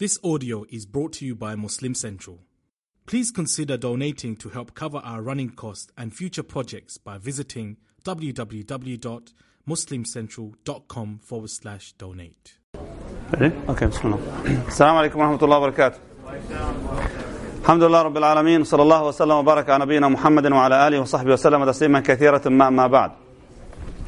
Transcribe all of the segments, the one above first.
This audio is brought to you by Muslim Central. Please consider donating to help cover our running costs and future projects by visiting www.muslimcentral.com forward slash donate. Ready? Okay, bismillah. Assalamu alaikum wa rahmatullahi wa barakatuh. Alhamdulillah Rabbil Alameen. Sallallahu wa sallam wa baraka ala nabiyyina Muhammadin wa ala alihi wa sahbihi wa sallam tasliman kathiratan ma ma ba'd.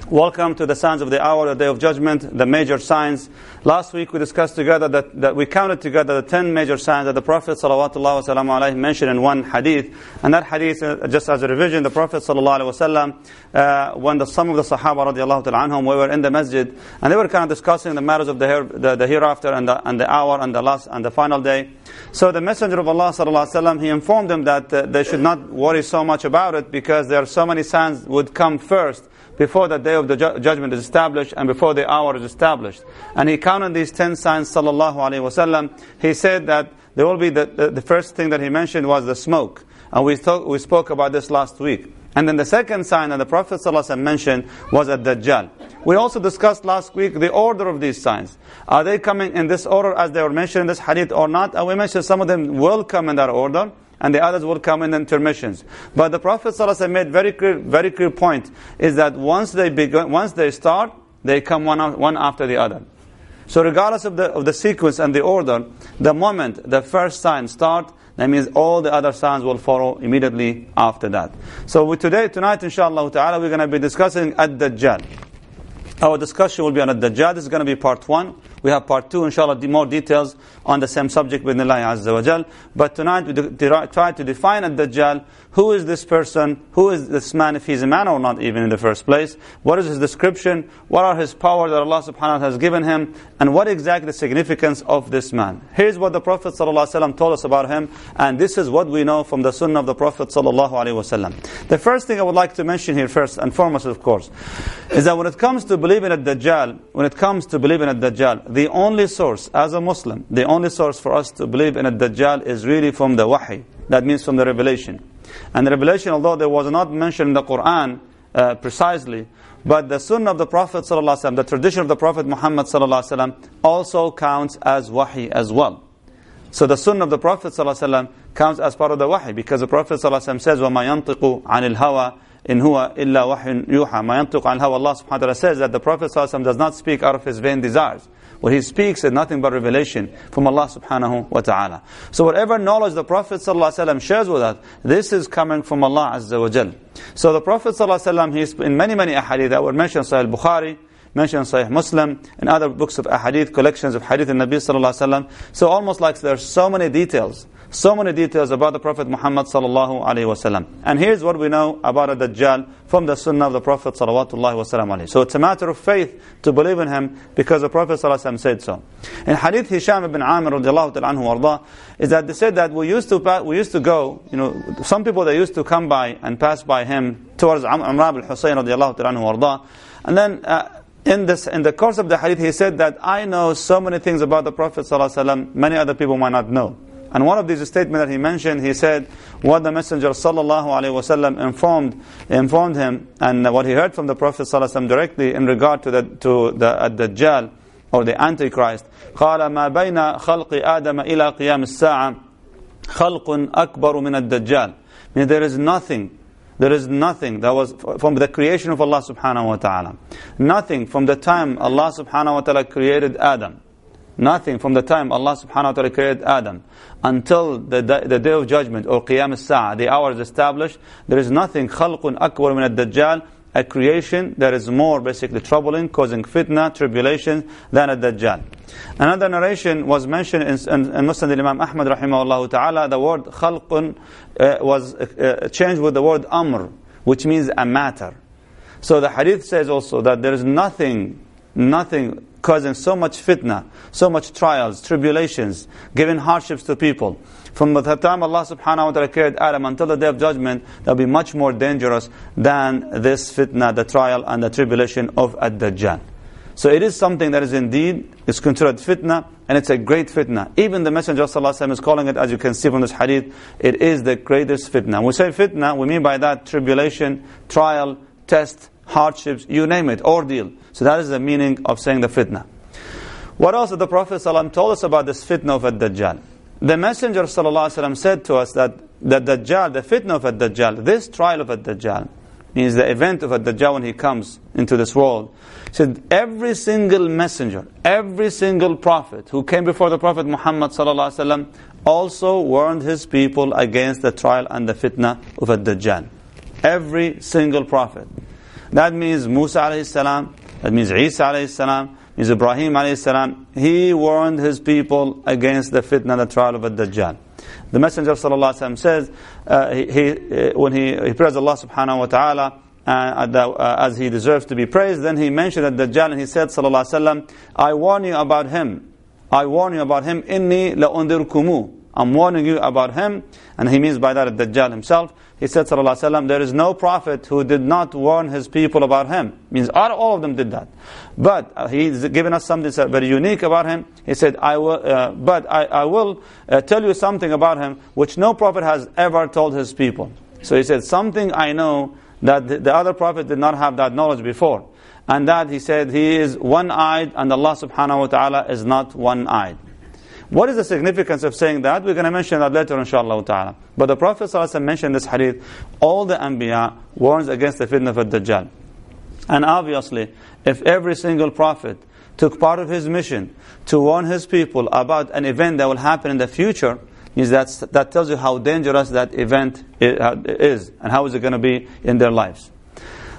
Welcome to the signs of the hour, the day of judgment, the major signs. Last week we discussed together that, that we counted together the 10 major signs that the Prophet ﷺ mentioned in one hadith. And that hadith, uh, just as a revision, the Prophet ﷺ, uh, when the, some of the Sahaba radiallahu anhum, we were in the masjid, and they were kind of discussing the matters of the, here, the, the hereafter and the, and the hour and the last and the final day. So the Messenger of Allah ﷺ, he informed them that uh, they should not worry so much about it because there are so many signs would come first before the day of the ju- judgment is established and before the hour is established. And he counted these ten signs, sallallahu alaihi wasallam. He said that there will be the, the, the, first thing that he mentioned was the smoke. And we, talk, we spoke about this last week. And then the second sign that the Prophet ﷺ mentioned was a Dajjal. We also discussed last week the order of these signs. Are they coming in this order as they were mentioned in this hadith or not? And we mentioned some of them will come in that order and the others will come in intermissions. But the Prophet ﷺ made very clear, very clear point is that once they begin, once they start, they come one, one after the other. So regardless of the, of the sequence and the order, the moment the first sign start, that means all the other signs will follow immediately after that. So we today, tonight, inshallah ta'ala, we're going to be discussing Ad-Dajjal. Our discussion will be on Ad-Dajjal. This is going to be part one. We have part two, inshallah, more details on the same subject with Allah Azza wa Jal. But tonight we try to define Ad-Dajjal. Who is this person? Who is this man if he's a man or not even in the first place? What is his description? What are his powers that Allah subhanahu wa ta'ala has given him? And what exactly the significance of this man? Here's what the Prophet told us about him. And this is what we know from the sunnah of the Prophet. The first thing I would like to mention here first and foremost, of course, is that when it comes to believing in Dajjal, when it comes to believing in Dajjal, the only source, as a Muslim, the only source for us to believe in a Dajjal is really from the Wahy. That means from the revelation. And the revelation, although there was not mentioned in the Quran uh, precisely, but the Sunnah of the Prophet ﷺ, the tradition of the Prophet Muhammad ﷺ, also counts as Wahy as well. So the Sunnah of the Prophet ﷺ counts as part of the Wahy because the Prophet ﷺ says, وَمَا يَنطِقُ عَنِ الْهَوَى in huwa illa wahyun yuha. Ma yantuq an hawa. Allah subhanahu wa ta'ala says that the Prophet ﷺ does not speak out of his vain desires. What he speaks is nothing but revelation from Allah subhanahu wa ta'ala. So whatever knowledge the Prophet shares with us, this is coming from Allah azza wa jal. So the Prophet ﷺ, he's in many, many ahadith that were mentioned, Sahih Bukhari, mentioned Sahih Muslim, and other books of ahadith, collections of hadith in Nabi sallallahu alaihi wasallam. So almost like there are so many details so many details about the Prophet Muhammad sallallahu alaihi wasallam. And here's what we know about the Dajjal from the Sunnah of the Prophet sallallahu wasallam. So it's a matter of faith to believe in him because the Prophet sallallahu alaihi said so. In Hadith Hisham ibn Amir radiallahu anhu warda, is that they said that we used to we used to go, you know, some people they used to come by and pass by him towards Imran al-Husayn radiallahu anhu warda, and then. Uh, in this, in the course of the hadith, he said that I know so many things about the Prophet many other people might not know. And one of these statements that he mentioned, he said, what the Messenger sallallahu alaihi wasallam informed informed him, and what he heard from the Prophet sallallahu directly in regard to the to the Dajjal or the Antichrist. قال ما بين خلق آدم إلى قيام الساعة خلق أكبر من الدجال. Meaning there is nothing there is nothing that was from the creation of Allah subhanahu wa ta'ala. Nothing from the time Allah subhanahu wa ta'ala created Adam Nothing from the time Allah subhanahu wa ta'ala created Adam until the, the day of judgment or Qiyam as-Sa'ah, the hour is established, there is nothing khalqun akbar min ad-Dajjal, a creation that is more basically troubling, causing fitna, tribulation than a Dajjal. Another narration was mentioned in, in, in Musnad Imam Ahmad rahimahullah ta'ala, the word khalqun uh, was uh, changed with the word amr, which means a matter. So the hadith says also that there is nothing, nothing causing so much fitna, so much trials, tribulations, giving hardships to people. From the time Allah subhanahu wa ta'ala created Adam until the day of judgment, that will be much more dangerous than this fitna, the trial and the tribulation of Ad-Dajjal. So it is something that is indeed, is considered fitna, and it's a great fitna. Even the Messenger of Allah is calling it, as you can see from this hadith, it is the greatest fitna. When we say fitna, we mean by that tribulation, trial, test, hardships, you name it, ordeal. So that is the meaning of saying the fitna. What else did the Prophet ﷺ told us about this fitna of Ad-Dajjal? The Messenger ﷺ said to us that the Dajjal, the fitna of Ad-Dajjal, this trial of Ad-Dajjal, means the event of Ad-Dajjal when he comes into this world. said every single messenger, every single prophet who came before the Prophet Muhammad ﷺ also warned his people against the trial and the fitna of Ad-Dajjal. Every single prophet. That means Musa alayhi salam, that means Isa alayhi salam, means Ibrahim alayhi salam. He warned his people against the fitna, the trial of Ad-Dajjal. The Messenger of Sallallahu says, uh, he, uh, when he, he praised Allah subhanahu wa ta'ala, uh, uh, as he deserves to be praised, then he mentioned Ad-Dajjal and he said, Sallallahu Alaihi Wasallam, I warn you about him. I warn you about him. Inni la undirkumu. I'm warning you about him. And he means by that Ad-Dajjal himself. He said, Wasallam, there is no prophet who did not warn his people about him. Means all of them did that. But uh, he's given us something very unique about him. He said, I will, uh, but I, I will uh, tell you something about him which no prophet has ever told his people. So he said, something I know that the, the other prophet did not have that knowledge before. And that he said, he is one-eyed and Allah subhanahu wa ta'ala is not one-eyed. What is the significance of saying that? We're going to mention that later, inshallah ta'ala. But the Prophet mentioned this hadith, all the Anbiya warns against the fitna of Dajjal. And obviously, if every single prophet took part of his mission to warn his people about an event that will happen in the future, means that that tells you how dangerous that event is and how is it going to be in their lives.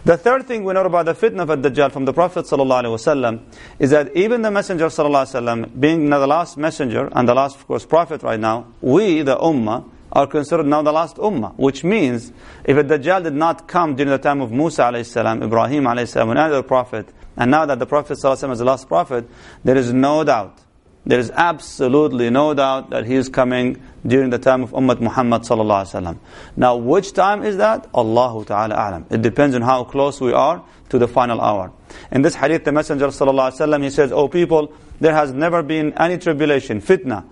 The third thing we know about the fitna of Dajjal from the Prophet ﷺ is that even the Messenger ﷺ, being the last messenger and the last, of course, prophet right now, we, the Ummah, are considered now the last Ummah. Which means, if a Dajjal did not come during the time of Musa ﷺ, Ibrahim ﷺ, and other prophet, and now that the Prophet ﷺ is the last prophet, there is no doubt there is absolutely no doubt that he is coming during the time of Ummah Muhammad sallallahu alaihi. Now, which time is that? Allahu ta'ala a'lam. It depends on how close we are to the final hour. In this hadith, the Messenger sallallahu alaihi he says, "O people, there has never been any tribulation, fitna,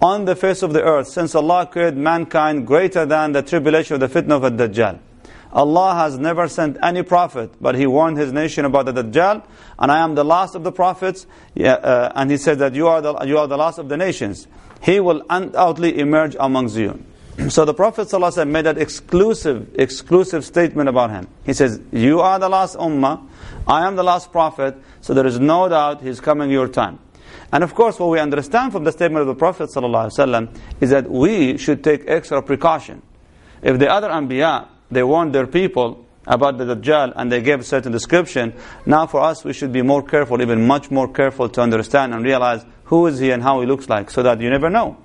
on the face of the earth since Allah created mankind greater than the tribulation of the fitna of the Dajjal." Allah has never sent any prophet, but He warned His nation about the Dajjal, and I am the last of the prophets. Yeah, uh, and He said that you are, the, you are the last of the nations. He will undoubtedly emerge amongst you. so the Prophet ﷺ made that exclusive, exclusive statement about him. He says, You are the last ummah, I am the last prophet, so there is no doubt He's coming your time. And of course, what we understand from the statement of the Prophet ﷺ is that we should take extra precaution. If the other Anbiya, they warned their people about the Dajjal and they gave a certain description. Now for us, we should be more careful, even much more careful to understand and realize who is he and how he looks like, so that you never know.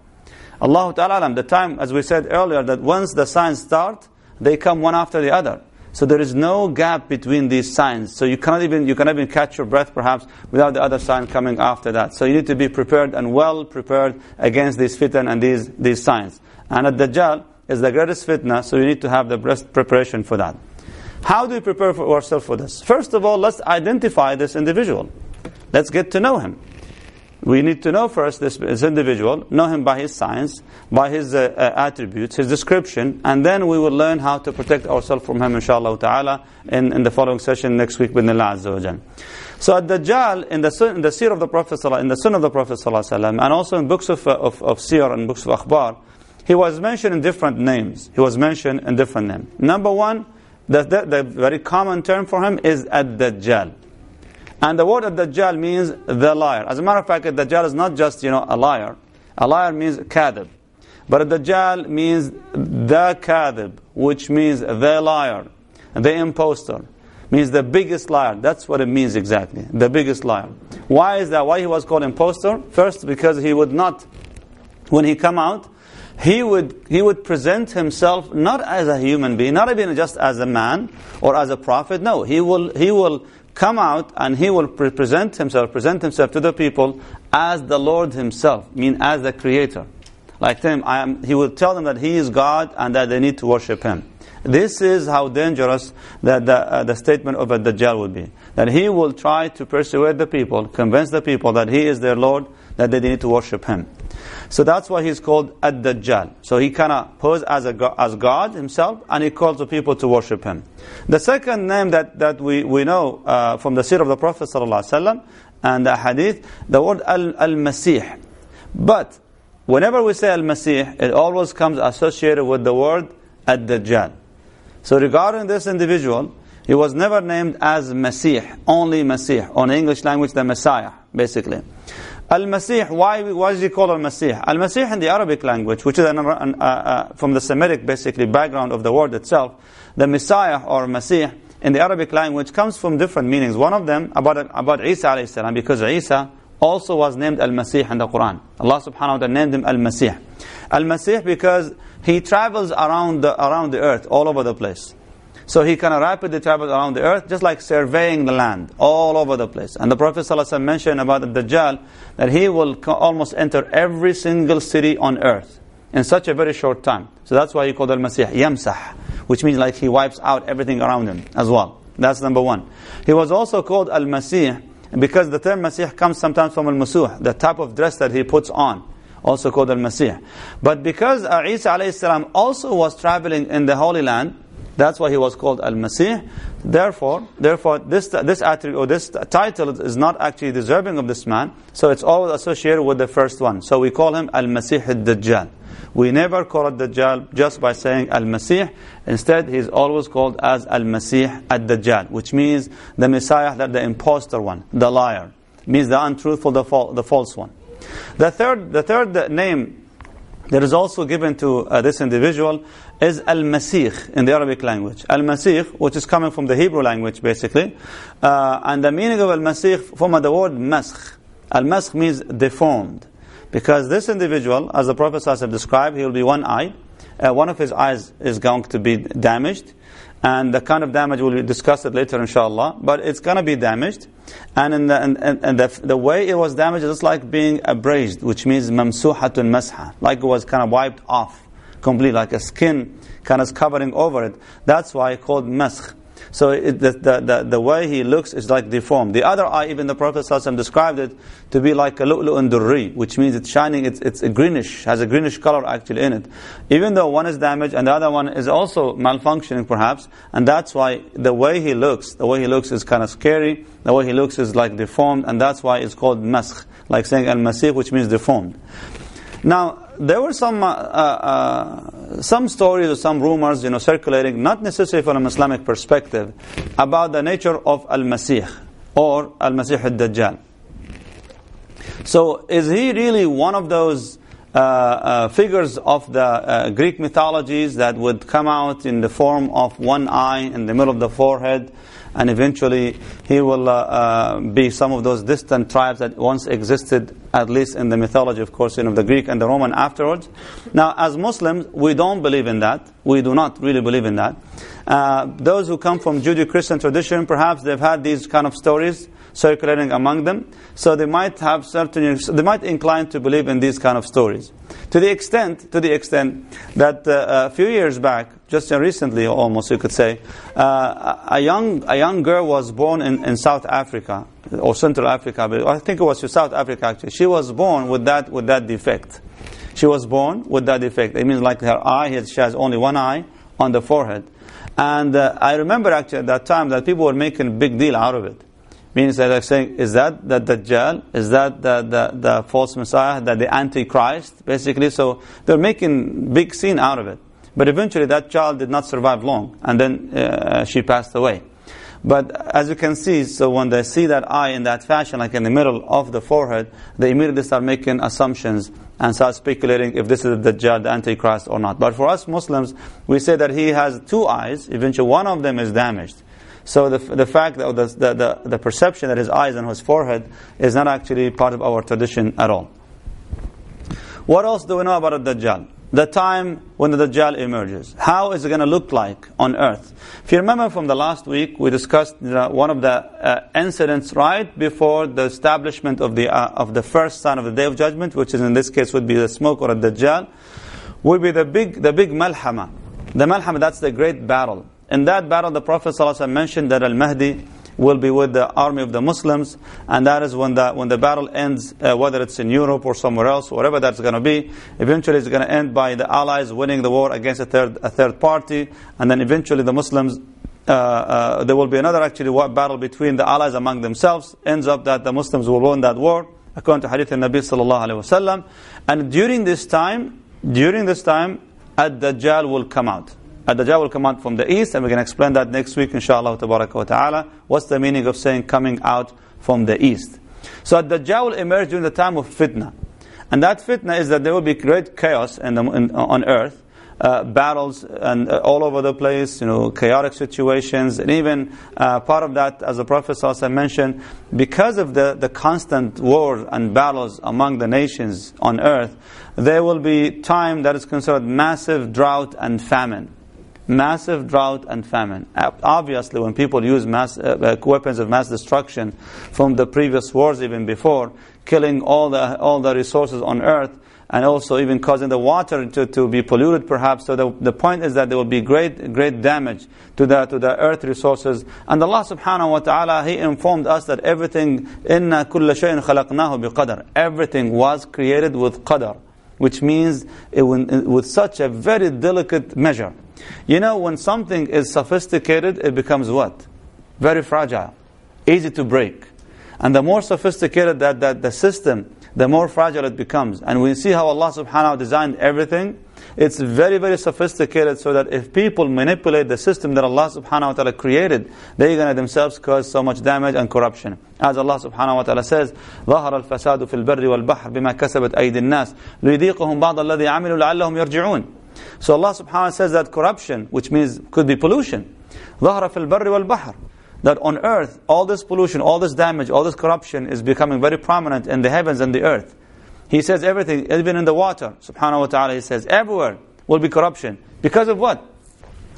Allah Ta'ala, the time, as we said earlier, that once the signs start, they come one after the other. So there is no gap between these signs. So you cannot even you cannot even catch your breath perhaps without the other sign coming after that. So you need to be prepared and well prepared against these fitan and these these signs. And at Dajjal, is the greatest fitna, so you need to have the best preparation for that. How do we prepare for ourselves for this? First of all, let's identify this individual. Let's get to know him. We need to know first this, this individual, know him by his signs, by his uh, uh, attributes, his description, and then we will learn how to protect ourselves from him, inshallah ta'ala, in, in the following session next week with Allah Azza wa So at Dajjal, in the, in the seer of the Prophet, in the son of the Prophet, and also in books of, of, of seer and books of akhbar, he was mentioned in different names. He was mentioned in different names. Number one, the, the, the very common term for him is ad-Dajjal. And the word ad-Dajjal means the liar. As a matter of fact, ad-Dajjal is not just, you know, a liar. A liar means kadib. But ad-Dajjal means the kadib, which means the liar, the impostor. Means the biggest liar. That's what it means exactly. The biggest liar. Why is that? Why he was called impostor? First, because he would not, when he come out, he would, he would present himself not as a human being, not even just as a man or as a prophet. No, he will, he will come out and he will present himself, present himself to the people as the Lord himself, mean as the creator. Like I am, he will tell them that he is God and that they need to worship him. This is how dangerous the, the, uh, the statement of a Dajjal would be. That he will try to persuade the people, convince the people that he is their Lord, that they need to worship him. So that's why he's called Ad-Dajjal. So he kind of poses as, a, as God himself, and he calls the people to worship him. The second name that, that we, we know uh, from the seer of the Prophet and the hadith, the word al-Masih. But whenever we say al-Masih, it always comes associated with the word ad-Dajjal. So regarding this individual, he was never named as Masih, only Masih. On English language, the Messiah, basically. Al-Masih, why, why is he called Al-Masih? Al-Masih in the Arabic language, which is an, uh, uh, from the Semitic, basically, background of the word itself, the Messiah or Masih in the Arabic language comes from different meanings. One of them about, about Isa alayhi salam, because Isa also was named Al-Masih in the Quran. Allah subhanahu wa ta'ala named him Al-Masih. Al-Masih because he travels around the, around the earth, all over the place. So he kind of rapidly travels around the earth, just like surveying the land, all over the place. And the Prophet ﷺ mentioned about the Dajjal that he will almost enter every single city on earth in such a very short time. So that's why he called al-Masih Yamsah, which means like he wipes out everything around him as well. That's number one. He was also called al-Masih because the term Masih comes sometimes from al-Masuh, the type of dress that he puts on also called al-Masih. But because Isa alayhi also was traveling in the Holy Land, that's why he was called Al-Masih. Therefore, therefore, this this attribute or this title is not actually deserving of this man. So it's always associated with the first one. So we call him Al-Masih al-Dajjal. We never call it Dajjal just by saying Al-Masih. Instead, he's always called as Al-Masih al-Dajjal, which means the Messiah, that the impostor one, the liar. Means the untruthful, the, the false one. The third, the third name that is also given to uh, this individual is Al-Masih in the Arabic language. Al-Masih, which is coming from the Hebrew language basically. Uh, and the meaning of Al-Masih from the word Maskh. Al-Maskh means deformed. Because this individual, as the Prophet ﷺ described, he will be one eye. Uh, one of his eyes is going to be damaged. And the kind of damage will be discussed later, inshallah. But it's going to be damaged. And, in the, and, and the, the way it was damaged is like being abrased, which means mamsuhatun masha. Like it was kind of wiped off completely, like a skin kind of covering over it. That's why called maskh. So it, the, the, the, the, way he looks is like deformed. The other eye, even the Prophet ﷺ described it to be like a lu'lu'un durri, which means it's shining, it's, it's a greenish, has a greenish color actually in it. Even though one is damaged and the other one is also malfunctioning perhaps, and that's why the way he looks, the way he looks is kind of scary, the way he looks is like deformed, and that's why it's called maskh, like saying al-masih, which means deformed. Now, there were some uh, uh, some stories or some rumors, you know, circulating, not necessarily from an Islamic perspective, about the nature of Al-Masih or Al-Masih al-Dajjal. So, is he really one of those uh, uh figures of the uh, Greek mythologies that would come out in the form of one eye in the middle of the forehead? and eventually he will uh, uh, be some of those distant tribes that once existed, at least in the mythology, of course, you know, the Greek and the Roman afterwards. Now, as Muslims, we don't believe in that. We do not really believe in that. Uh, those who come from Judeo-Christian tradition, perhaps they've had these kind of stories circulating among them. So they might have certain, they might incline to believe in these kind of stories. To the extent, to the extent that uh, a few years back, just recently almost you could say, uh, a young a young girl was born in, in South Africa or Central Africa, but I think it was South Africa actually. She was born with that with that defect. She was born with that defect. It means like her eye, she has only one eye on the forehead. And uh, I remember actually at that time that people were making a big deal out of it. Means that like saying, is that the Dajjal? Is that the, the, the false Messiah? That the Antichrist? Basically, so they're making big scene out of it. But eventually that child did not survive long, and then uh, she passed away. But as you can see, so when they see that eye in that fashion, like in the middle of the forehead, they immediately start making assumptions and start speculating if this is the Dajjal, the Antichrist or not. But for us Muslims, we say that he has two eyes, eventually one of them is damaged. So the, the fact that the, the, the perception that his eyes and his forehead is not actually part of our tradition at all. What else do we know about the Dajjal? The time when the Dajjal emerges. How is it going to look like on earth? If you remember from the last week, we discussed one of the uh, incidents right before the establishment of the, uh, of the first sign of the Day of Judgment, which is in this case would be the smoke or a Dajjal, would be the big, the big Malhama. The Malhama, that's the great battle. In that battle, the Prophet ﷺ mentioned that Al-Mahdi will be with the army of the Muslims, and that is when the, when the battle ends, uh, whether it's in Europe or somewhere else, wherever that's going to be, eventually it's going to end by the Allies winning the war against a third, a third party, and then eventually the Muslims uh, uh, there will be another actually battle between the allies among themselves. Ends up that the Muslims will win that war, according to Hadith al-Nabi sallallahu alaihi wasallam. And during this time, during this time, Ad-Dajjal will come out. Ad-Dajjal will come out from the east, and we can explain that next week, inshallah wa ta'ala. What's the meaning of saying coming out from the east? So Ad-Dajjal will emerge during the time of fitna. And that fitna is that there will be great chaos in the, in, on earth uh, battles and uh, all over the place, you know, chaotic situations, and even uh, part of that, as the Prophet ﷺ mentioned, because of the, the constant war and battles among the nations on earth, there will be time that is considered massive drought and famine Massive drought and famine. Obviously, when people use mass, uh, uh, weapons of mass destruction from the previous wars, even before, killing all the, all the resources on earth, and also even causing the water to, to be polluted perhaps. So the, the point is that there will be great, great damage to the, to the earth resources. And Allah subhanahu wa ta'ala, He informed us that everything, إِنَّا كُلَّ شَيْءٍ خَلَقْنَاهُ بِقَدَرٍ Everything was created with qadar, which means it, with such a very delicate measure. You know, when something is sophisticated, it becomes what? Very fragile, easy to break. And the more sophisticated that, that the system the more fragile it becomes. And we see how Allah subhanahu wa ta'ala designed everything. It's very, very sophisticated so that if people manipulate the system that Allah subhanahu wa ta'ala created, they're going to themselves cause so much damage and corruption. As Allah subhanahu wa ta'ala says, ظهر الفساد في البر والبحر بما كسبت أيدي الناس ليذيقهم بعض الذي عملوا لعلهم يرجعون. So Allah subhanahu wa ta'ala says that corruption, which means could be pollution, ظهر في البر والبحر that on earth, all this pollution, all this damage, all this corruption is becoming very prominent in the heavens and the earth. He says everything, even in the water, subhanahu wa ta'ala, he says everywhere will be corruption. Because of what?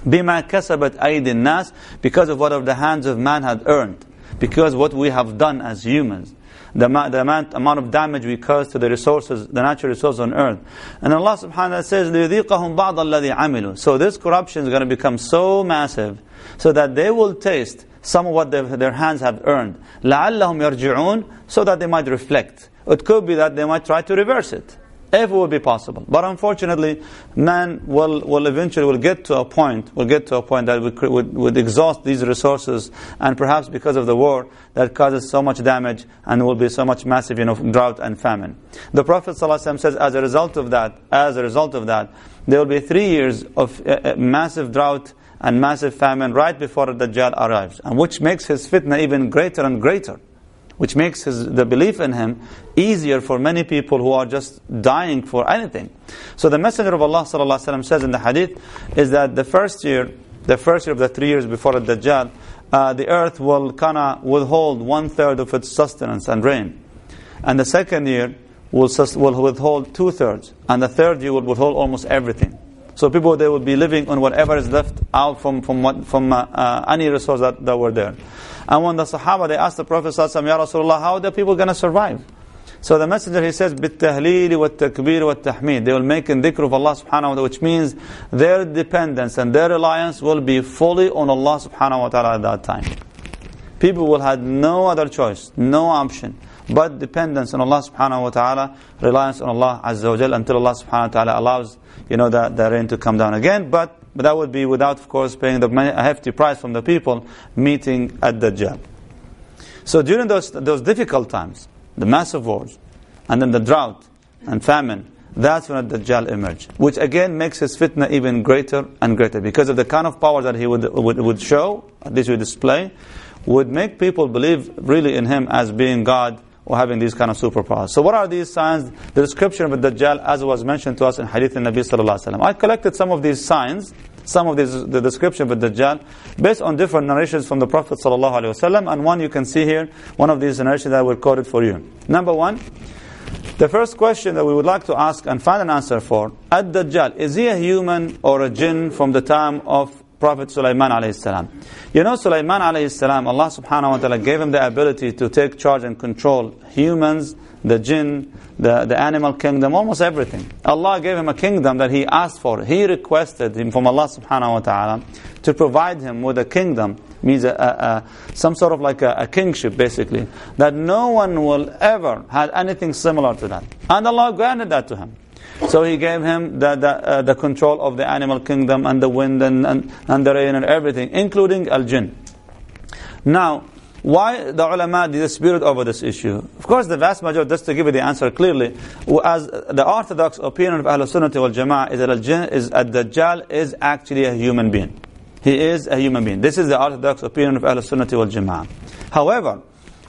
بِمَا كَسَبَتْ أَيْدِ النَّاسِ Because of what the hands of man had earned. Because what we have done as humans. The, the amount, amount of damage we cause to the resources, the natural resources on earth. And Allah subhanahu wa ta'ala says, لِيُذِيقَهُمْ بَعْضَ الَّذِي عَمِلُوا So this corruption is going to become so massive, so that they will taste some of what their hands have earned. لَعَلَّهُمْ يَرْجِعُونَ So that they might reflect. It could be that they might try to reverse it. If it would be possible. But unfortunately, man will, will eventually will get to a point, will get to a point that would, would, would exhaust these resources and perhaps because of the war that causes so much damage and will be so much massive you know, drought and famine. The Prophet ﷺ says as a result of that, as a result of that, there will be three years of uh, uh massive drought and massive famine right before the Dajjal arrives, and which makes his fitna even greater and greater, which makes his, the belief in him easier for many people who are just dying for anything. So the Messenger of Allah وسلم, says in the hadith is that the first year, the first year of the three years before the Dajjal, uh, the earth will kind of withhold one third of its sustenance and rain. And the second year will, will withhold two thirds. And the third year will withhold almost everything. So people, they will be living on whatever is left out from, from, from uh, uh, any resource that, that were there. And when the Sahaba, they asked the Prophet ﷺ, Ya Rasulullah, how are the people going to survive? So the messenger, he says, بِالتَّهْلِيلِ وَالتَّكْبِيرِ وَالتَّحْمِيدِ They will make in dhikr of Allah subhanahu wa ta'ala, which means their dependence and their reliance will be fully on Allah subhanahu wa ta'ala at that time. People will have no other choice, no option, but dependence on Allah subhanahu wa ta'ala, reliance on Allah azza wa jal, until Allah subhanahu wa ta'ala allows you know, that, the rain to come down again. But, but that would be without, of course, paying the a hefty price from the people meeting at Dajjal. So during those, those difficult times, the massive wars, and then the drought and famine, that's when Dajjal emerged. Which again makes his fitna even greater and greater. Because of the kind of power that he would, would, would show, at least would display, would make people believe really in him as being God or having these kind of superpowers. So what are these signs? The description of the Dajjal as was mentioned to us in Hadith al-Nabi sallallahu. I collected some of these signs, some of these, the description of the Dajjal, based on different narrations from the Prophet sallallahu alaihi wasallam, and one you can see here, one of these narrations that I will quote it for you. Number one, the first question that we would like to ask and find an answer for, Ad-Dajjal, is he a human or a jinn from the time of Prophet Sulaiman alayhi salam. You know Sulaiman alayhi salam, Allah subhanahu wa ta'ala gave him the ability to take charge and control humans, the jinn, the, the animal kingdom, almost everything. Allah gave him a kingdom that he asked for. He requested him from Allah subhanahu wa ta'ala to provide him with a kingdom, means a, a, a some sort of like a, a, kingship basically, that no one will ever have anything similar to that. And Allah granted that to him. So he gave him the, the, uh, the control of the animal kingdom and the wind and, and, and the rain and everything, including al-jinn. Now, why the ulama dispute over this issue? Of course, the vast majority, just to give you the answer clearly, as the orthodox opinion of Ahlul Sunnah wal Jama'ah is that al-jinn is, ad-Dajjal is actually a human being. He is a human being. This is the orthodox opinion of Ahlul Sunnah wal Jama'ah. However,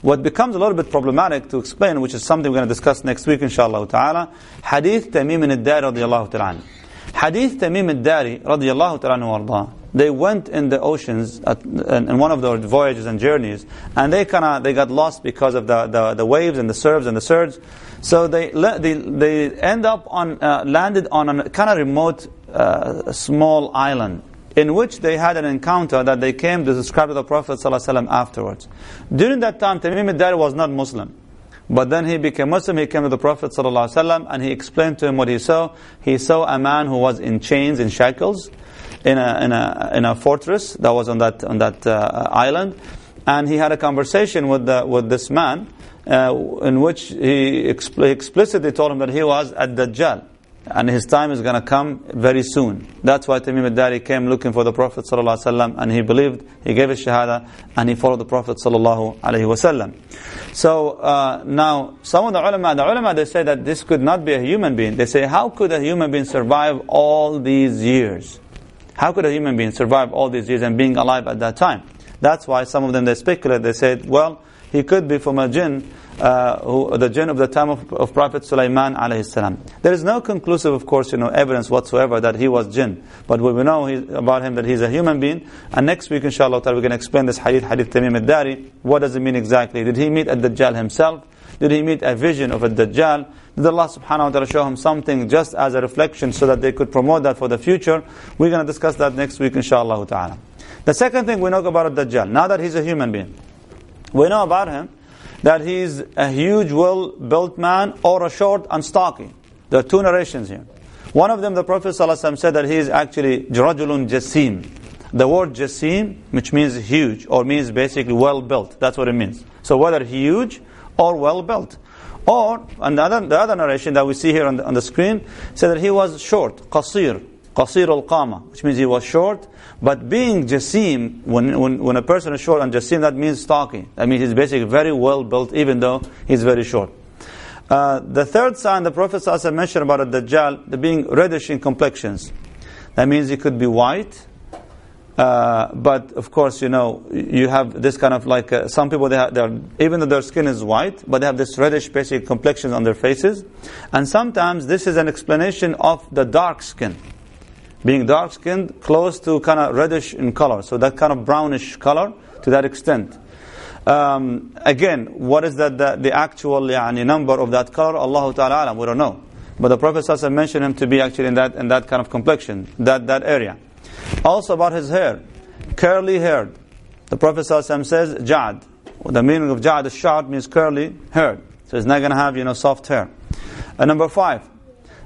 what becomes a little bit problematic to explain, which is something we're going to discuss next week, inshallah ta'ala, Hadith Tamim al-Dari radiallahu ta'ala. Hadith Tamim al-Dari radiallahu ta'ala they went in the oceans at, in, in, one of their voyages and journeys, and they kind of they got lost because of the, the, the, waves and the surges and the surge. So they they, they end up on uh, landed on a kind of remote uh, small island in which they had an encounter that they came to describe to the Prophet ﷺ afterwards. During that time, Tamim al-Dari was not Muslim. But then he became Muslim, he came to the Prophet ﷺ and he explained to him what he saw. He saw a man who was in chains, in shackles, in a, in a, in a fortress that was on that, on that uh, island. And he had a conversation with, the, with this man uh, in which he expl- explicitly told him that he was a Dajjal and his time is going to come very soon. That's why Tamim al-Dari came looking for the Prophet ﷺ and he believed, he gave his shahada and he followed the Prophet. So uh, now, some of the ulama, the ulama they say that this could not be a human being. They say, how could a human being survive all these years? How could a human being survive all these years and being alive at that time? That's why some of them they speculate, they said, well, he could be from a jinn uh, who, the jinn of the time of, of Prophet Sulaiman alayhi salam. There is no conclusive, of course, you know, evidence whatsoever that he was jinn. But we know about him that he's a human being. And next week, inshallah, we're going to explain this hadith, hadith Tamim al-Dari. What does it mean exactly? Did he meet ad-Dajjal himself? Did he meet a vision of a Dajjal? Did Allah subhanahu wa ta'ala show him something just as a reflection so that they could promote that for the future? We're going to discuss that next week, inshallah. The second thing we know about a Dajjal, now that he's a human being, we know about him that he's a huge, well-built man or a short and stocky. There are two narrations here. One of them, the Prophet ﷺ said that he is actually Rajulun Jasim. The word Jasim, which means huge, or means basically well-built. That's what it means. So whether huge or well-built. Or, and the other, the other narration that we see here on the, on the screen, said that he was short, qasir, qasir al-qama, which means he was short, but being jasim, when, when, when a person is short and jasim, that means stocky. That means he's basically very well built, even though he's very short. Uh, the third sign the Prophet mentioned about a Dajjal, the being reddish in complexions. That means he could be white, uh, but of course, you know, you have this kind of like uh, some people they have, even though their skin is white, but they have this reddish basic complexion on their faces, and sometimes this is an explanation of the dark skin being dark skinned, close to kind of reddish in color. So that kind of brownish color to that extent. Um, again, what is that the, the actual yani, number of that color? Allah Ta'ala we don't know. But the Prophet ﷺ mentioned him to be actually in that in that kind of complexion, that, that area. Also about his hair, curly haired. The Prophet ﷺ says, Ja'ad. The meaning of Ja'ad is short means curly haired. So he's not going to have, you know, soft hair. And number five,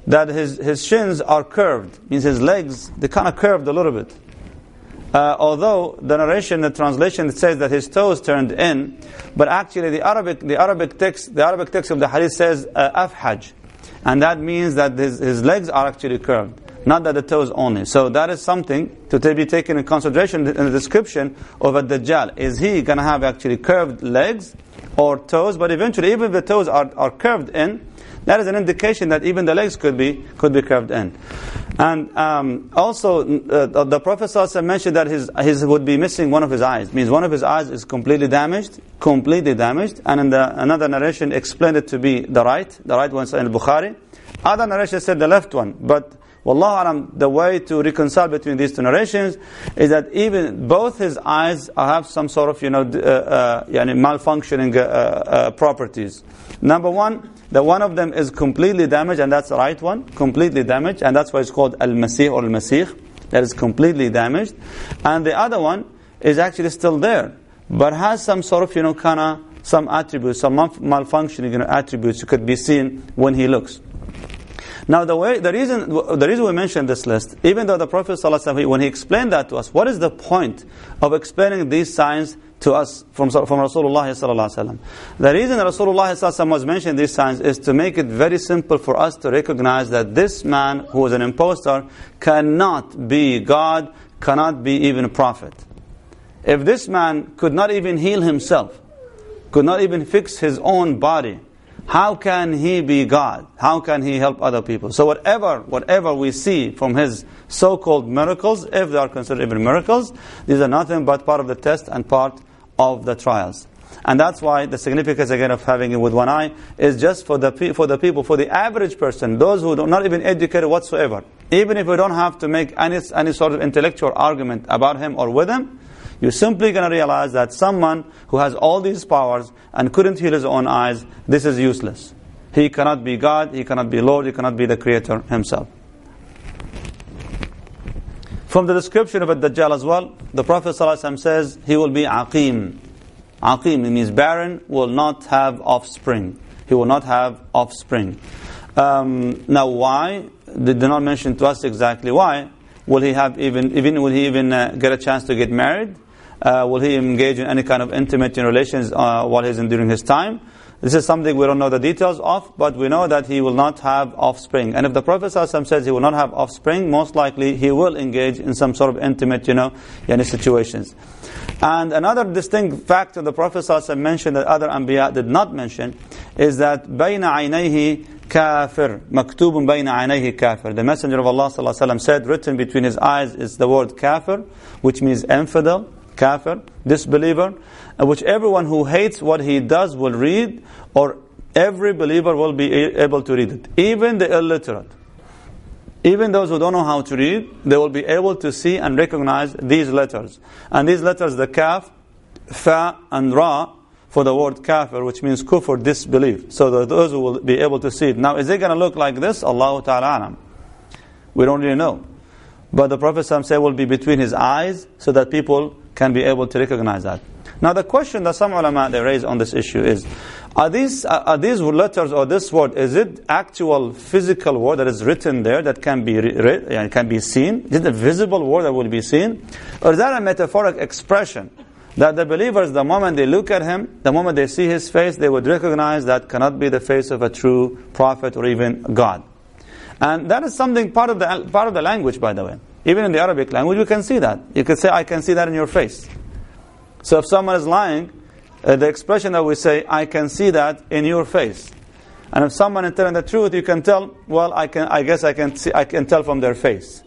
that his, his shins are curved, means his legs, they kind of curved a little bit. Uh, although the narration, the translation, it says that his toes turned in, but actually the Arabic, the Arabic text, the Arabic text of the hadith says uh, afhaj, and that means that his, his legs are actually curved, not that the toes only. So that is something to be taken in consideration in the description of a dajjal. Is he going to have actually curved legs or toes? But eventually, even if the toes are, are curved in, that is an indication that even the legs could be could be curved in. And um, also, uh, the Prophet ﷺ mentioned that his his would be missing one of his eyes. It Means one of his eyes is completely damaged, completely damaged. And in the, another narration explained it to be the right, the right one in Bukhari. Other narration said the left one, but. Wallahu alam, the way to reconcile between these two narrations is that even both his eyes have some sort of, you know, uh, uh, malfunctioning uh, uh, properties. Number one, the one of them is completely damaged, and that's the right one, completely damaged, and that's why it's called al-masih or al-masih, that is completely damaged. And the other one is actually still there, but has some sort of, you know, kind of, some attributes, some malfunctioning you know, attributes could be seen when he looks. Now, the way, the reason, the reason we mentioned this list, even though the Prophet ﷺ, when he explained that to us, what is the point of explaining these signs to us from, from Rasulullah? The reason Rasulullah was mentioning these signs is to make it very simple for us to recognize that this man who is an impostor cannot be God, cannot be even a prophet. If this man could not even heal himself, could not even fix his own body, how can he be God? How can he help other people? So whatever, whatever we see from his so-called miracles, if they are considered even miracles, these are nothing but part of the test and part of the trials. And that's why the significance again of having it with one eye is just for the, for the people, for the average person, those who are not even educated whatsoever. Even if we don't have to make any, any sort of intellectual argument about him or with him, you're simply going to realize that someone who has all these powers and couldn't heal his own eyes, this is useless. He cannot be God, he cannot be Lord, he cannot be the Creator himself. From the description of a Dajjal as well, the Prophet ﷺ says he will be aqim. Aqim means barren, will not have offspring. He will not have offspring. Um, now, why? They did not mention to us exactly why. Will he have even, even will he even uh, get a chance to get married? Uh, will he engage in any kind of intimate relations uh, while he's during his time? This is something we don't know the details of, but we know that he will not have offspring. And if the Prophet ﷺ says he will not have offspring, most likely he will engage in some sort of intimate, you know, yani situations. And another distinct factor the Prophet ﷺ mentioned that other Anbiya did not mention is that بَيْنَ عَيْنَيْهِ kafir, maktubun bayna عَيْنَيْهِ kafir. The Messenger of Allah ﷺ said, written between his eyes is the word kafir, which means infidel kafir, disbeliever, which everyone who hates what he does will read, or every believer will be able to read it. Even the illiterate. Even those who don't know how to read, they will be able to see and recognize these letters. And these letters, the kaf, fa, and ra, for the word kafir, which means kufr, disbelief. So that those who will be able to see it. Now, is it going to look like this? Allah Ta'ala We don't really know. But the Prophet said will be between his eyes so that people can be able to recognize that. Now the question that some ulama they raise on this issue is, are these, are these letters or this word, is it actual physical word that is written there that can be, read, can be seen? Is it a visible word that will be seen? Or is that a metaphoric expression? That the believers, the moment they look at him, the moment they see his face, they would recognize that cannot be the face of a true prophet or even God. And that is something part of the, part of the language, by the way. Even in the Arabic language, we can see that. You can say, I can see that in your face. So if someone is lying, uh, the expression that we say, I can see that in your face. And if someone is telling the truth, you can tell, well, I can, I guess I can see, I can tell from their face.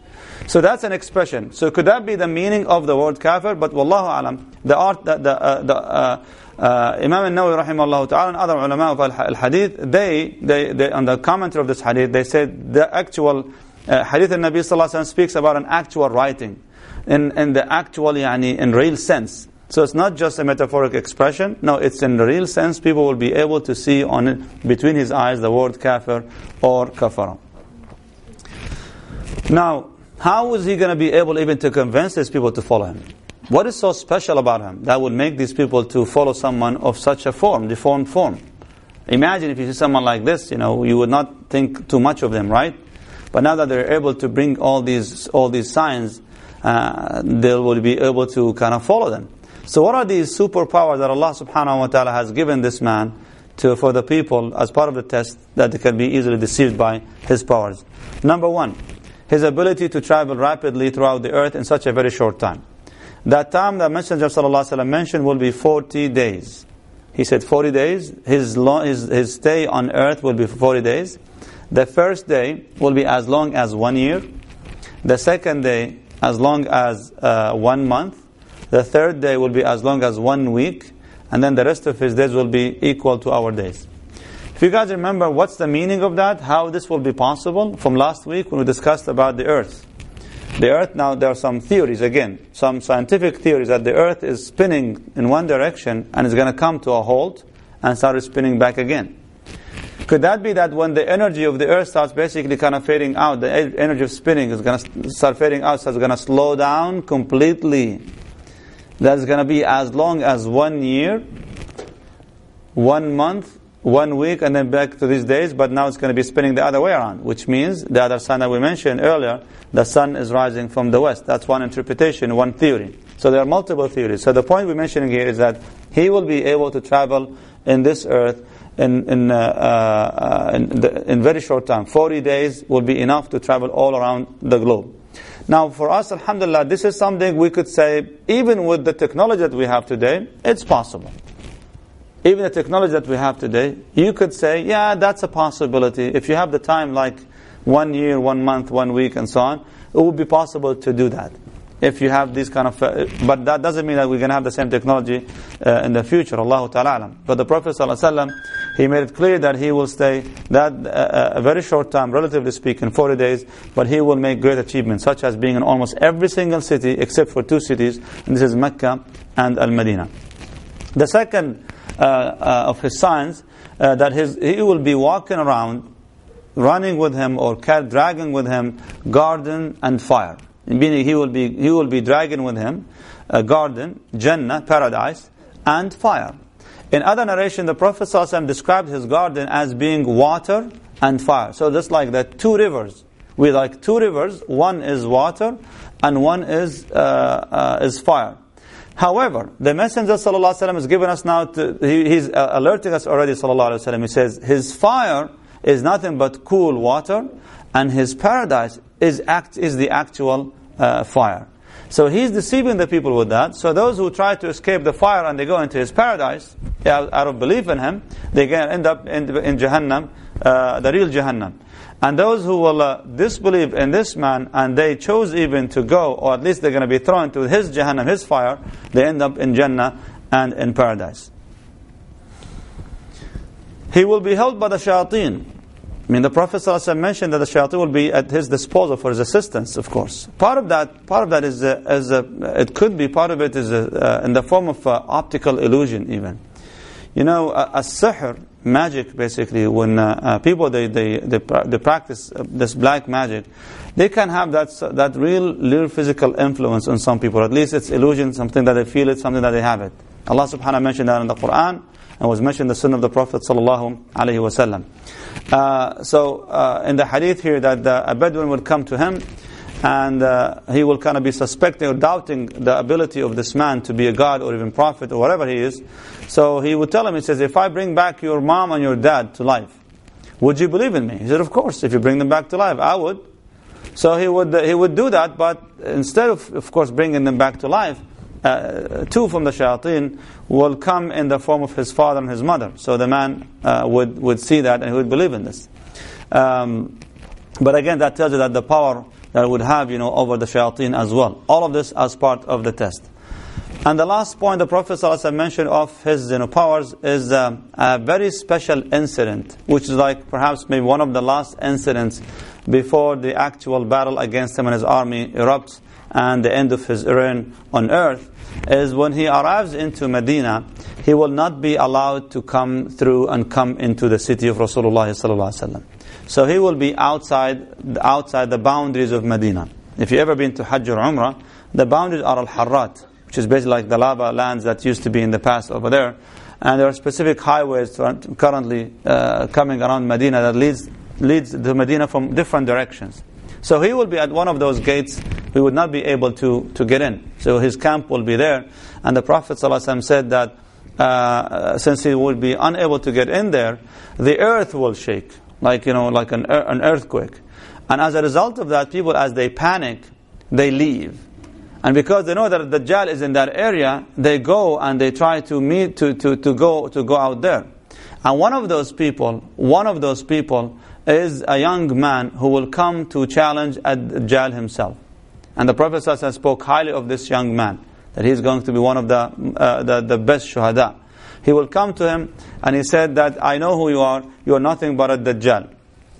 So that's an expression. So could that be the meaning of the word kafir? But wallahu alam, the art, the, the, uh, the uh, uh, Imam al-Nawawi rahimahullah ta'ala and other ulama of al-hadith, they, they, they, on the commentary of this hadith, they said the actual uh, hadith al-Nabi sallallahu speaks about an actual writing in, in the actual, yani, in real sense. So it's not just a metaphoric expression. No, it's in the real sense. People will be able to see on it, between his eyes the word kafir or kafara. Now, how is he going to be able even to convince these people to follow him? What is so special about him that would make these people to follow someone of such a form, deformed form? Imagine if you see someone like this, you know, you would not think too much of them, right? But now that they're able to bring all these all these signs, uh, they will be able to kind of follow them. So what are these superpowers that Allah subhanahu wa ta'ala has given this man to for the people as part of the test that they can be easily deceived by his powers? Number one, his ability to travel rapidly throughout the earth in such a very short time. That time that Messenger of mentioned will be 40 days. He said 40 days. His, his, his stay on earth will be 40 days. The first day will be as long as one year. The second day as long as uh, one month. The third day will be as long as one week. And then the rest of his days will be equal to our days. If you guys remember what's the meaning of that, how this will be possible, from last week when we discussed about the earth. The earth, now there are some theories again, some scientific theories that the earth is spinning in one direction and is going to come to a halt and start spinning back again. Could that be that when the energy of the earth starts basically kind of fading out, the energy of spinning is going to start fading out, so it's going to slow down completely. That's going to be as long as one year, one month, one week and then back to these days, but now it's going to be spinning the other way around, which means the other sun that we mentioned earlier, the sun is rising from the west. That's one interpretation, one theory. So there are multiple theories. So the point we're mentioning here is that he will be able to travel in this earth in, in, uh, uh, in, in very short time. 40 days will be enough to travel all around the globe. Now, for us, alhamdulillah, this is something we could say, even with the technology that we have today, it's possible even the technology that we have today, you could say, yeah, that's a possibility. If you have the time, like one year, one month, one week, and so on, it would be possible to do that. If you have this kind of, uh, but that doesn't mean that we're going to have the same technology uh, in the future. Allah Ta'ala. But the Prophet ﷺ, he made it clear that he will stay that uh, a very short time, relatively speaking, 40 days, but he will make great achievements, such as being in almost every single city except for two cities, and this is Mecca and Al Medina. The second uh, uh, of his signs uh, that his, he will be walking around, running with him or dragging with him garden and fire Meaning he will be he will be dragging with him a garden, Jannah, paradise, and fire. In other narration, the Prophet ﷺ described his garden as being water and fire. So just like that, two rivers. We like two rivers. One is water, and one is uh, uh, is fire. However, the Messenger ﷺ has given us now, to, he, he's uh, alerting us already ﷺ. He says, his fire is nothing but cool water and his paradise is, act, is the actual uh, fire. So he's deceiving the people with that. So those who try to escape the fire and they go into his paradise, out of belief in him, they end up in, in Jahannam, uh, the real Jahannam. And those who will uh, disbelieve in this man and they chose even to go, or at least they're going to be thrown to his Jahannam, his fire, they end up in Jannah and in paradise. He will be held by the shayateen. I mean, the Prophet ﷺ mentioned that the shayateen will be at his disposal for his assistance, of course. Part of that, part of that is, uh, is uh, it could be, part of it is uh, in the form of uh, optical illusion even. You know, a, a sihr, magic basically when uh, uh, people they, they, they, they practice uh, this black magic they can have that that real real physical influence on some people at least it's illusion something that they feel it something that they have it Allah subhanahu wa ta'ala mentioned that in the Quran and was mentioned the sunnah of the Prophet sallallahu alaihi wasallam uh, so uh, in the hadith here that the, a Bedouin would come to him and uh, he will kind of be suspecting or doubting the ability of this man to be a god or even prophet or whatever he is. So he would tell him, he says, if I bring back your mom and your dad to life, would you believe in me? He said, of course, if you bring them back to life, I would. So he would, he would do that, but instead of, of course, bringing them back to life, uh, two from the shayateen will come in the form of his father and his mother. So the man uh, would, would see that and he would believe in this. Um, but again, that tells you that the power that would have, you know, over the shayateen as well. All of this as part of the test. And the last point the Prophet ﷺ mentioned of his you know, powers is uh, a very special incident, which is like perhaps maybe one of the last incidents before the actual battle against him and his army erupts and the end of his reign on earth, is when he arrives into Medina, he will not be allowed to come through and come into the city of Rasulullah ﷺ. So he will be outside, outside the boundaries of Medina. If you've ever been to Hajj or Umrah, the boundaries are Al-Harrat, which is basically like the lava lands that used to be in the past over there. And there are specific highways currently uh, coming around Medina that leads, leads to Medina from different directions. So he will be at one of those gates. We would not be able to, to get in. So his camp will be there. And the Prophet ﷺ said that uh, since he would be unable to get in there, the earth will shake like you know, like an, an earthquake. And as a result of that, people, as they panic, they leave. And because they know that the Dajjal is in that area, they go and they try to meet to, to, to go to go out there. And one of those people, one of those people is a young man who will come to challenge Dajjal himself. And the Prophet ﷺ spoke highly of this young man, that he's going to be one of the, uh, the, the best shuhada. He will come to him and he said that, I know who you are, you are nothing but a Dajjal.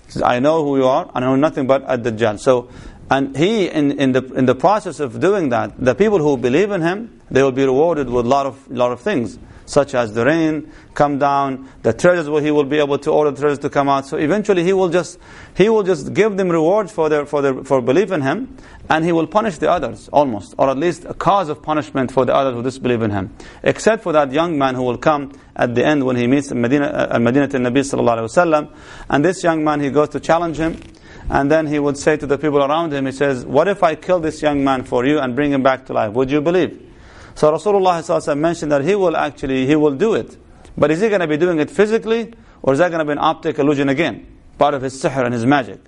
He says, I know who you are, and I know nothing but a Dajjal. So, and he, in, in, the, in the process of doing that, the people who believe in him, they will be rewarded with a lot of, lot of things. Such as the rain come down, the treasures where he will be able to order the treasures to come out. So eventually he will just he will just give them rewards for their for their for belief in him, and he will punish the others almost, or at least a cause of punishment for the others who disbelieve in him. Except for that young man who will come at the end when he meets Medina uh, Medina Nabi sallallahu alaihi wasallam, and this young man he goes to challenge him. And then he would say to the people around him, he says, What if I kill this young man for you and bring him back to life? Would you believe? So Rasulullah mentioned that he will actually, he will do it. But is he going to be doing it physically? Or is that going to be an optic illusion again? Part of his sihr and his magic.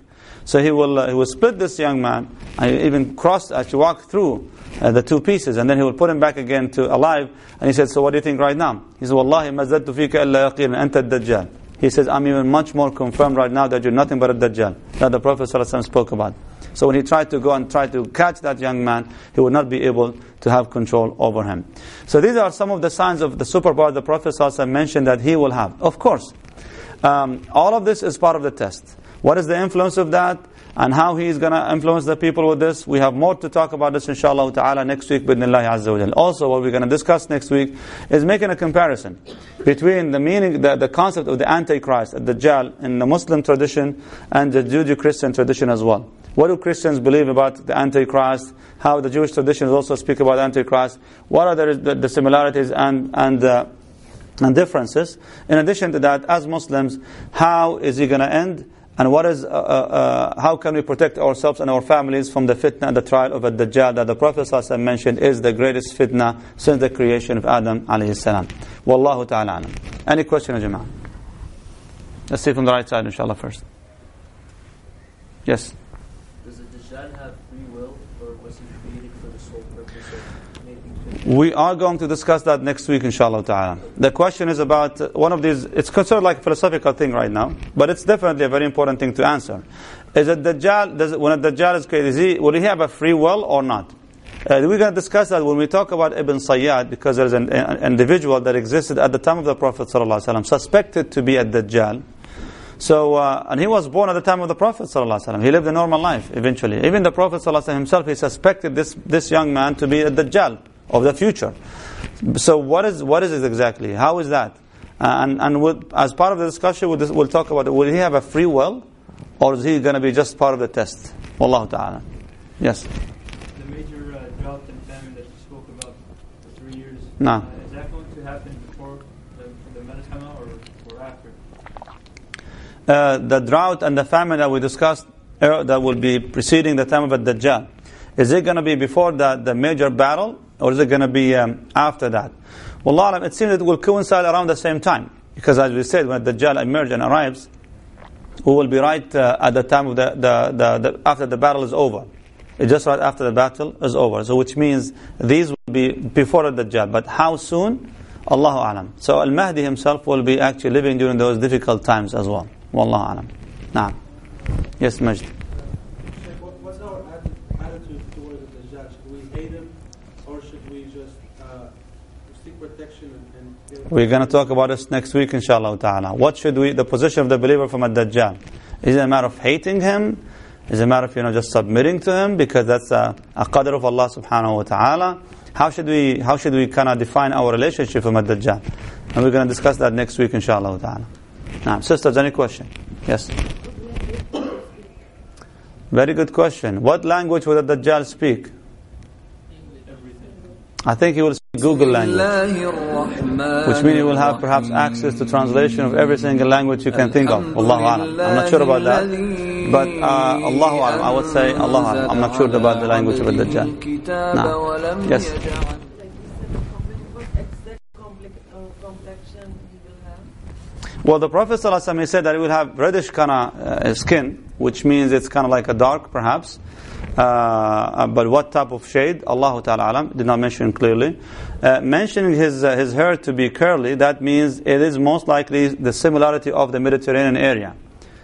So he will, uh, he will split this young man, and even cross, actually walk through uh, the two pieces, and then he will put him back again to alive. And he said, so what do you think right now? He said, Wallahi mazzadtu fika illa yaqin, anta dajjal. He says, I'm even much more confirmed right now that you're nothing but a dajjal. That the Prophet ﷺ spoke about. So when he tried to go and try to catch that young man, he would not be able to have control over him. So these are some of the signs of the superpower the Prophet ﷺ mentioned that he will have. Of course, um, all of this is part of the test. What is the influence of that? and how he is going to influence the people with this. We have more to talk about this inshallah ta'ala next week bidnillahi azza wa Also what we're going to discuss next week is making a comparison between the meaning, the, the concept of the Antichrist, the Dajjal in the Muslim tradition and the Judeo-Christian tradition as well. What do Christians believe about the Antichrist? How the Jewish traditions also speak about Antichrist? What are the, the, similarities and, and, uh, and differences? In addition to that, as Muslims, how is he going to end? And what is, uh, uh, uh, how can we protect ourselves and our families from the fitna and the trial of a Dajjal that the Prophet ﷺ mentioned is the greatest fitna since the creation of Adam salam. Wallahu ta'ala alam. Any question, Jama'ah? Let's see from the right side, inshallah, first. Yes? We are going to discuss that next week, inshallah ta'ala. The question is about one of these, it's considered like a philosophical thing right now, but it's definitely a very important thing to answer. Is it Dajjal, does it, when a Dajjal is created, is he, will he have a free will or not? Uh, we're going to discuss that when we talk about Ibn Sayyad, because there's an, an individual that existed at the time of the Prophet ﷺ, suspected to be a Dajjal. So, uh, and he was born at the time of the Prophet ﷺ. He lived a normal life eventually. Even the Prophet ﷺ himself, he suspected this, this young man to be a Dajjal of the future. So what is what is it exactly? How is that? Uh, and and with, as part of the discussion, we'll, we'll talk about it. Will he have a free will, or is he going to be just part of the test? Wallahu ta'ala. Yes. The major uh, drought and famine that you spoke about for three years. No. Uh, is that going to happen before the, the Malhama or, or after? Uh, the drought and the famine that we discussed uh, that will be preceding the time of the Dajjal. Is it going to be before the, the major battle or is it going to be um, after that? Wallah, it seems that it will coincide around the same time. Because as we said, when the Dajjal emerges and arrives, we will be right uh, at the time of the, the, the, the, after the battle is over. It's just right after the battle is over. So which means these will be before the Dajjal. But how soon? Allahu Alam. So Al-Mahdi himself will be actually living during those difficult times as well. Wallahu Alam. Nah. Yes, Majd. We're going to talk about this next week, inshallah ta'ala. What should we, the position of the believer from a Dajjal? Is it a matter of hating him? Is it a matter of, you know, just submitting to him? Because that's a, a qadr of Allah subhanahu wa ta'ala. How should we, how should we kind of define our relationship from a Dajjal? And we're going to discuss that next week, inshallah ta'ala. Now, sisters, any question? Yes? Very good question. What language would the Dajjal speak? I think he will Google language, which means you will have perhaps access to translation of every single language you can think of. Allahu. I'm not sure about that, but uh, Allahu Alam. I would say Allahu Alam. I'm not sure about the language of the Dajjal. Nah. Yes. Well, the Prophet ﷺ said that he will have reddish kind of uh, skin, which means it's kind of like a dark, perhaps. Uh, but what type of shade? Allah Ta'ala alam, did not mention clearly. Uh, mentioning his, uh, his hair to be curly, that means it is most likely the similarity of the Mediterranean area.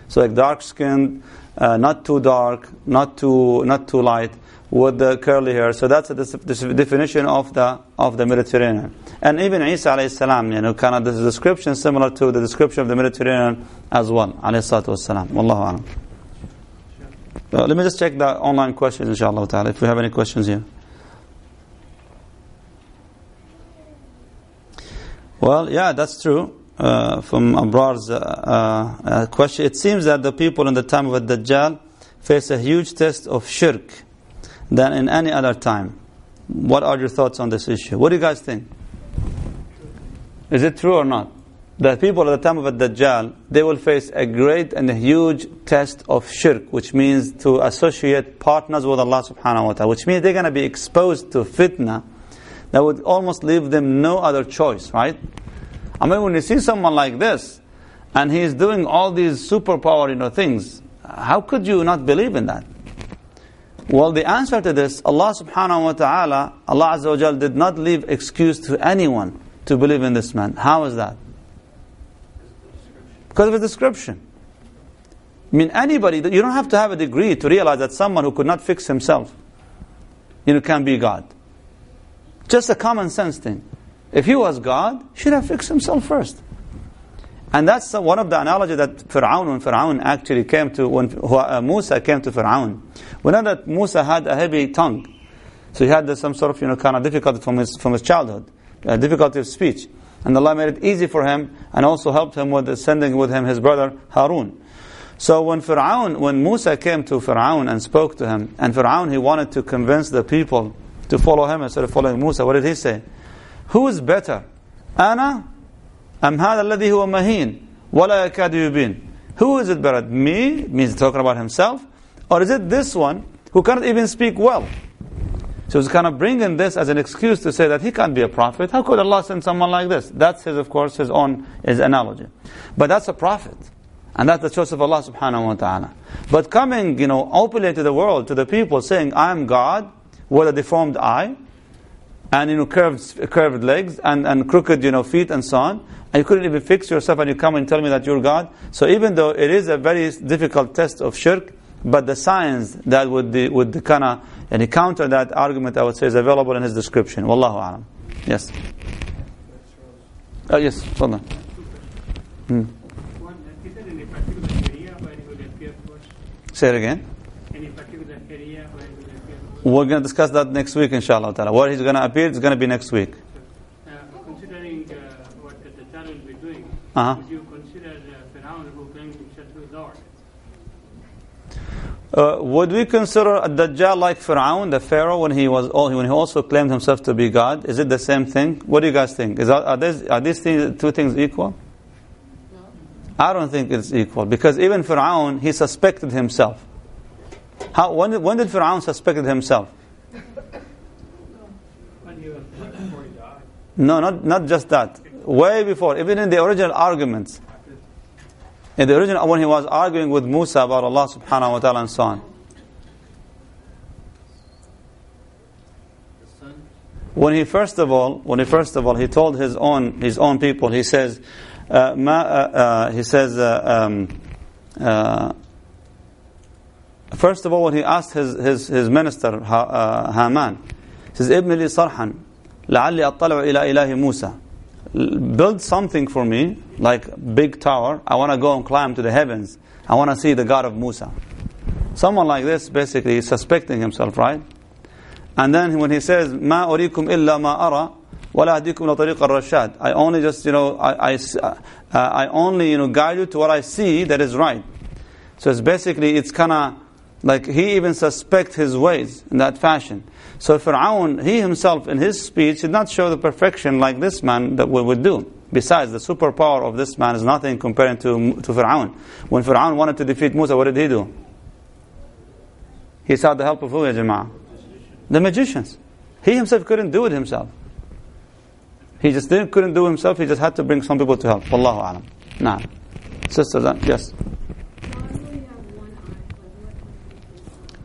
So like dark skinned, uh, not too dark, not too, not too light, with the curly hair. So that's the definition of the, of the Mediterranean. And even Isa alayhi salam, you know, kind of this description similar to the description of the Mediterranean as well. Alayhi salatu wasalam. Wallahu alam. Uh, let me just check the online questions, inshallah ta'ala, if we have any questions here. Well, yeah, that's true. Uh, from Abrar's uh, uh, question, it seems that the people in the time of the Dajjal face a huge test of shirk than in any other time. What are your thoughts on this issue? What do you guys think? Is it true or not? The people at the time of the Dajjal, they will face a great and a huge test of shirk, which means to associate partners with Allah subhanahu wa ta'ala, which means they're going to be exposed to fitna that would almost leave them no other choice, right? I mean, when you see someone like this, and he's doing all these superpower, you know, things, how could you not believe in that? Well, the answer to this, Allah subhanahu wa ta'ala, Allah Azza wa Jal did not leave excuse to anyone to believe in this man. How is that? Because of his description. I mean, anybody, you don't have to have a degree to realize that someone who could not fix himself, you know, can be God. Just a common sense thing. If he was God, should have fixed himself first. And that's one of the analogy that Fir'aun, when Fir'aun actually came to, when uh, Musa came to Fir'aun. We know that Musa had a heavy tongue. So he had some sort of, you know, kind of difficulty from his, from his childhood, difficulty of speech and Allah made it easy for him and also helped him with sending with him his brother Harun. So when Fir'aun, when Musa came to Fir'aun and spoke to him, and Fir'aun he wanted to convince the people to follow him instead of following Musa, what did he say? Who is better? Ana am hada alladhi huwa mahin wala yakadu yubin. Who is it better? Me, means talking about himself, or is it this one who cannot even speak well? So he's kind of bringing this as an excuse to say that he can't be a prophet. How could Allah send someone like this? That's his, of course, his own his analogy. But that's a prophet. And that's the choice of Allah subhanahu wa ta'ala. But coming, you know, openly to the world, to the people, saying, I am God, with a deformed eye, and you know curved curved legs and, and crooked you know feet and so on and you couldn't even fix yourself and you come and tell me that you're God so even though it is a very difficult test of shirk but the science that would the, would the kind of and counter that argument I would say is available in his description wallahu alam yes oh yes hold on hmm. say it again we're going to discuss that next week, inshallah. Ta'ala. Where he's going to appear it's going to be next week. Uh, considering uh, what the Dajjal will be doing, uh-huh. would you consider uh, Fir'aun who claimed himself to be Lord? Uh, would we consider a Dajjal like Fir'aun, the Pharaoh, when he was when he also claimed himself to be God? Is it the same thing? What do you guys think? Is are, these, are these things, two things equal? No. I don't think it's equal because even Fir'aun, he suspected himself. How, when, did, when did Fir'aun suspected himself? No, not, not just that. Way before, even in the original arguments. In the original, when he was arguing with Musa about Allah subhanahu wa ta'ala and so on. When he first of all, when he first of all, he told his own, his own people, he says, uh, ma, uh, uh, he says, uh, um, uh, First of all, when he asked his, his, his minister, uh, Haman, he says, Ibn li sarhan, la'alli attali'u ila ilahi Musa. Build something for me, like big tower. I want to go and climb to the heavens. I want to see the God of Musa. Someone like this, basically, is suspecting himself, right? And then when he says, "Ma urikum illa ma ara, la tariq al-rashad," I only just, you know, I, I, uh, I only, you know, guide you to what I see that is right. So it's basically, it's kind of like he even suspects his ways in that fashion. So Fir'aun, he himself in his speech did not show the perfection like this man that we would do. Besides, the superpower of this man is nothing compared to, to Fir'aun. When Fir'aun wanted to defeat Musa, what did he do? He sought the help of who, Jama'ah? The magicians. He himself couldn't do it himself. He just didn't, couldn't do it himself, he just had to bring some people to help. Wallahu alam. Nah. Sisters, uh, yes.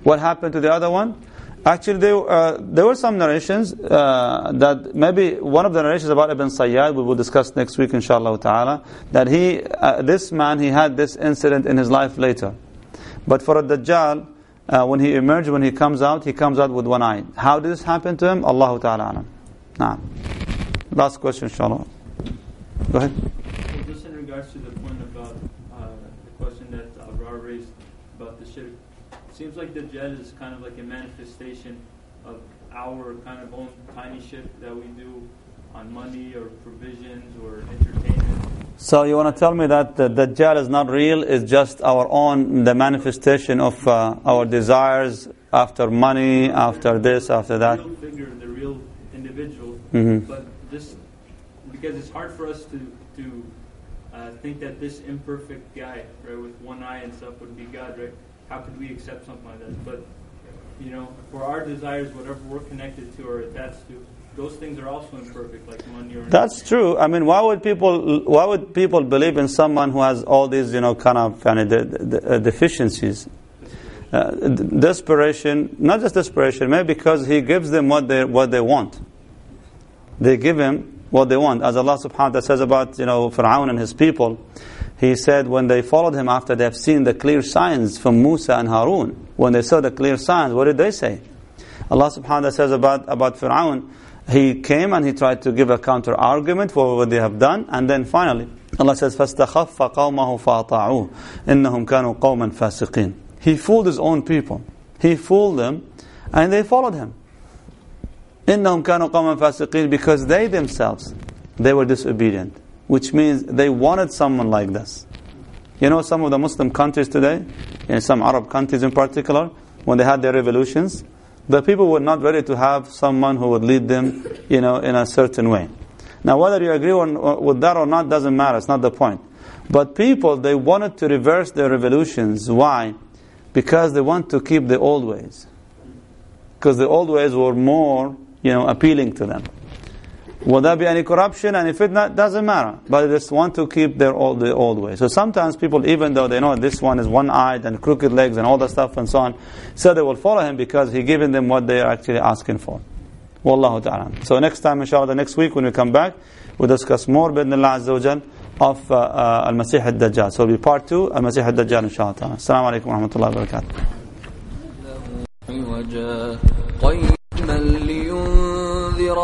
What happened to the other one? Actually, there, uh, there were some narrations uh, that maybe one of the narrations about Ibn Sayyad we will discuss next week, inshallah ta'ala, that he, uh, this man, he had this incident in his life later. But for a Dajjal, uh, when he emerged, when he comes out, he comes out with one eye. How did this happen to him? Allah ta'ala. Nah. Last question, inshallah. Go ahead. Just in regards to the point about uh, the question that Abrar raised about the shirk seems like the Dajjal is kind of like a manifestation of our kind of own tiny shirk that we do on money or provisions or entertainment. So you want to tell me that the Dajjal is not real, it's just our own, the manifestation of uh, our desires after money, after this, after that. The real figure, the real individual. Mhm. But this, because it's hard for us to to uh, think that this imperfect guy, right, with one eye and stuff, would be God, right? How could we accept something like that? But you know, for our desires, whatever we're connected to or attached to, those things are also imperfect, like money or. That's true. I mean, why would people why would people believe in someone who has all these, you know, kind of kind of de- de- uh, deficiencies? Uh, desperation, not just desperation, maybe because he gives them what they what they want. They give him what they want. As Allah subhanahu wa ta'ala says about, you know, Fir'aun and his people, he said when they followed him after they have seen the clear signs from Musa and Harun, when they saw the clear signs, what did they say? Allah subhanahu wa ta'ala says about, about Fir'aun, he came and he tried to give a counter argument for what they have done, and then finally, Allah says, فَاسْتَخَفَّ قَوْمَهُ فَأَطَاعُوهُ إِنَّهُمْ كَانُوا قَوْمًا فَاسِقِينَ He fooled his own people. He fooled them, and they followed him. إِنَّهُمْ كَانُوا قَوْمًا فَاسِقِينَ Because they themselves, they were disobedient. Which means they wanted someone like this. You know some of the Muslim countries today, in some Arab countries in particular, when they had their revolutions, the people were not ready to have someone who would lead them, you know, in a certain way. Now, whether you agree on, uh, with that or not doesn't matter. It's not the point. But people, they wanted to reverse their revolutions. Why? Because they want to keep the old ways. Because the old ways were more, you know, appealing to them. Will there be any corruption? And if it not, doesn't matter. But they just want to keep their old, the old way. So sometimes people, even though they know this one is one-eyed and crooked legs and all that stuff and so on, so they will follow him because he given them what they are actually asking for. Wallahu ta'ala. So next time, inshallah, next week when we come back, we'll discuss more, bidnillah azza wa of uh, uh, Al-Masih al-Dajjal. So it'll be part two, Al-Masih al-Dajjal, inshallah ta'ala. Assalamu alaikum wa rahmatullahi wa barakatuh.